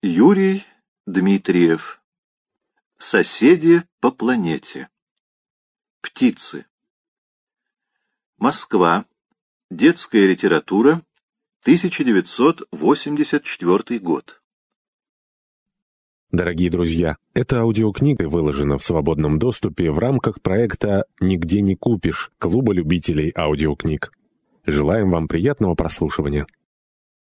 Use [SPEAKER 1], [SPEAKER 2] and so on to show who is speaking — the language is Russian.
[SPEAKER 1] Юрий Дмитриев. Соседи по планете. Птицы. Москва. Детская литература. 1984 год.
[SPEAKER 2] Дорогие друзья, эта аудиокнига выложена в свободном доступе в рамках проекта «Нигде не купишь» Клуба любителей аудиокниг. Желаем вам приятного прослушивания.